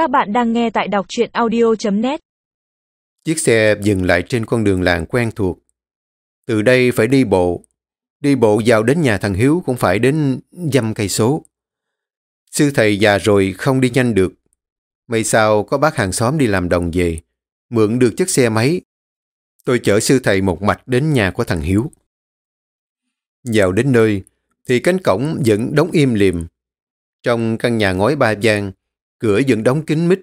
Các bạn đang nghe tại đọc truyện audio.net Chiếc xe dừng lại trên con đường làng quen thuộc. Từ đây phải đi bộ. Đi bộ vào đến nhà thằng Hiếu cũng phải đến dăm cây số. Sư thầy già rồi không đi nhanh được. May sao có bác hàng xóm đi làm đồng về. Mượn được chiếc xe máy. Tôi chở sư thầy một mạch đến nhà của thằng Hiếu. Vào đến nơi thì cánh cổng vẫn đóng im lìm. Trong căn nhà ngói ba gian, cửa vẫn đóng kín mít.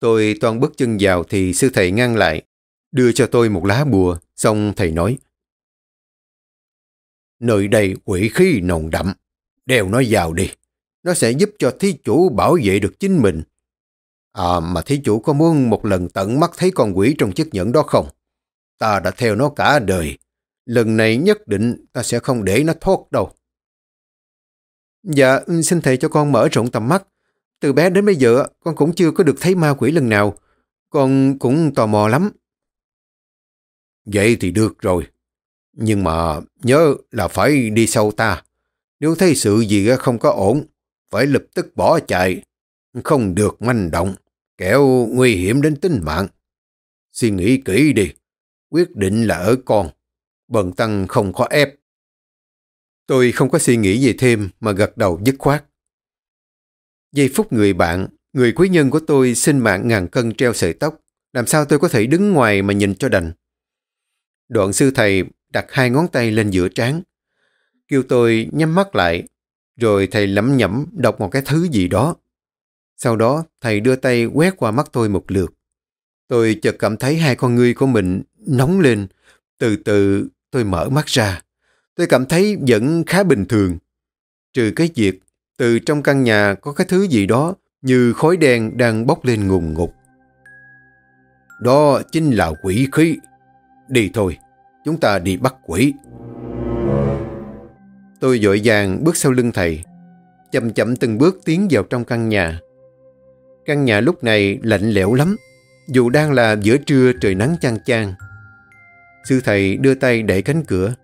Tôi toàn bước chân vào thì sư thầy ngăn lại, đưa cho tôi một lá bùa, xong thầy nói. Nơi đây quỷ khí nồng đậm, đeo nó vào đi. Nó sẽ giúp cho thí chủ bảo vệ được chính mình. À mà thí chủ có muốn một lần tận mắt thấy con quỷ trong chiếc nhẫn đó không? Ta đã theo nó cả đời. Lần này nhất định ta sẽ không để nó thoát đâu. Dạ, xin thầy cho con mở rộng tầm mắt. Từ bé đến bây giờ, con cũng chưa có được thấy ma quỷ lần nào. Con cũng tò mò lắm. Vậy thì được rồi. Nhưng mà nhớ là phải đi sâu ta. Nếu thấy sự gì không có ổn, phải lập tức bỏ chạy. Không được manh động, kẻo nguy hiểm đến tính mạng. Suy nghĩ kỹ đi. Quyết định là ở con. Bần tăng không có ép. Tôi không có suy nghĩ gì thêm mà gật đầu dứt khoát. Giây phút người bạn, người quý nhân của tôi sinh mạng ngàn cân treo sợi tóc. Làm sao tôi có thể đứng ngoài mà nhìn cho đành? Đoạn sư thầy đặt hai ngón tay lên giữa trán. Kêu tôi nhắm mắt lại, rồi thầy lẩm nhẩm đọc một cái thứ gì đó. Sau đó thầy đưa tay quét qua mắt tôi một lượt. Tôi chợt cảm thấy hai con ngươi của mình nóng lên. Từ từ tôi mở mắt ra. Tôi cảm thấy vẫn khá bình thường. Trừ cái việc từ trong căn nhà có cái thứ gì đó như khói đen đang bốc lên ngùng ngục. Đó chính là quỷ khí. Đi thôi, chúng ta đi bắt quỷ. Tôi dội vàng bước sau lưng thầy, chậm chậm từng bước tiến vào trong căn nhà. Căn nhà lúc này lạnh lẽo lắm, dù đang là giữa trưa trời nắng chang chang. Sư thầy đưa tay đẩy cánh cửa.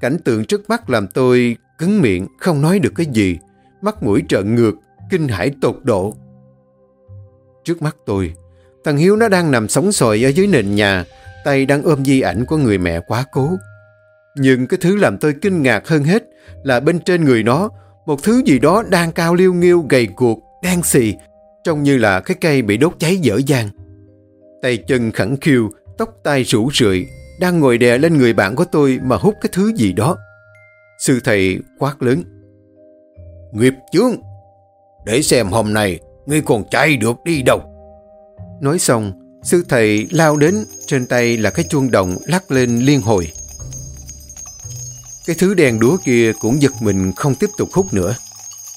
Cảnh tượng trước mắt làm tôi cứng miệng, không nói được cái gì mắt mũi trợn ngược, kinh hãi tột độ. Trước mắt tôi, thằng Hiếu nó đang nằm sóng sòi ở dưới nền nhà, tay đang ôm di ảnh của người mẹ quá cố. Nhưng cái thứ làm tôi kinh ngạc hơn hết là bên trên người nó, một thứ gì đó đang cao liêu nghiêu gầy guộc, đen xì, trông như là cái cây bị đốt cháy dở dang. Tay chân khẳng khiu, tóc tai rủ rượi, đang ngồi đè lên người bạn của tôi mà hút cái thứ gì đó. Sư thầy quát lớn. Nghiệp chướng! Để xem hôm nay ngươi còn chạy được đi đâu. Nói xong, sư thầy lao đến, trên tay là cái chuông đồng lắc lên liên hồi. Cái thứ đèn đúa kia cũng giật mình không tiếp tục hút nữa.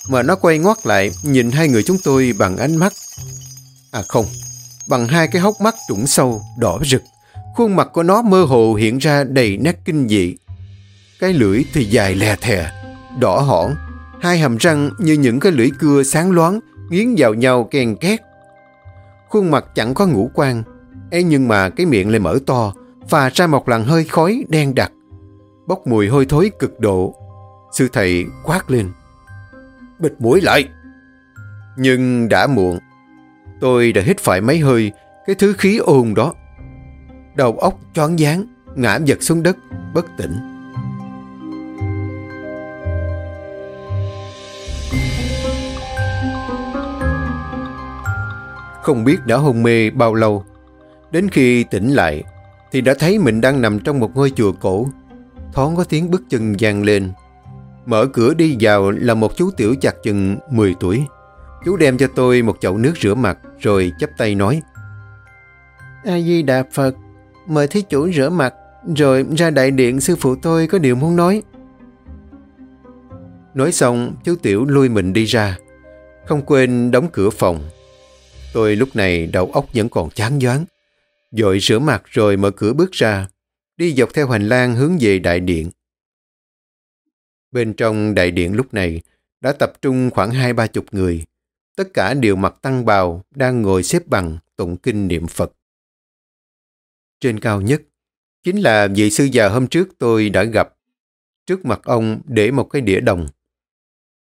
Mà nó quay ngoắt lại nhìn hai người chúng tôi bằng ánh mắt. À không, bằng hai cái hốc mắt trũng sâu, đỏ rực. Khuôn mặt của nó mơ hồ hiện ra đầy nét kinh dị. Cái lưỡi thì dài lè thè, đỏ hỏn, Hai hàm răng như những cái lưỡi cưa sáng loáng, nghiến vào nhau kèn két. Khuôn mặt chẳng có ngũ quan, ấy nhưng mà cái miệng lại mở to, phà ra một làn hơi khói đen đặc. Bốc mùi hôi thối cực độ. Sư thầy quát lên. Bịt mũi lại! Nhưng đã muộn. Tôi đã hít phải mấy hơi cái thứ khí ồn đó. Đầu óc choáng váng, ngã vật xuống đất, bất tỉnh. Không biết đã hôn mê bao lâu. Đến khi tỉnh lại, thì đã thấy mình đang nằm trong một ngôi chùa cổ. Thoáng có tiếng bước chân vang lên. Mở cửa đi vào là một chú tiểu chặt chừng 10 tuổi. Chú đem cho tôi một chậu nước rửa mặt rồi chắp tay nói. A-di-đà Phật, mời thí chủ rửa mặt rồi ra đại điện sư phụ tôi có điều muốn nói. Nói xong, chú Tiểu lui mình đi ra. Không quên đóng cửa phòng. Tôi lúc này đầu óc vẫn còn chán doán. Dội rửa mặt rồi mở cửa bước ra, đi dọc theo hành lang hướng về đại điện. Bên trong đại điện lúc này đã tập trung khoảng hai ba chục người. Tất cả đều mặc tăng bào, đang ngồi xếp bằng tụng kinh niệm Phật. Trên cao nhất, chính là vị sư già hôm trước tôi đã gặp. Trước mặt ông để một cái đĩa đồng.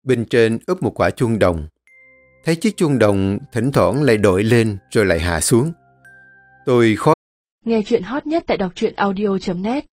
Bên trên ướp một quả chuông đồng thấy chiếc chuông đồng thỉnh thoảng lại đội lên rồi lại hạ xuống. Tôi khó Nghe chuyện hot nhất tại đọc truyện audio.net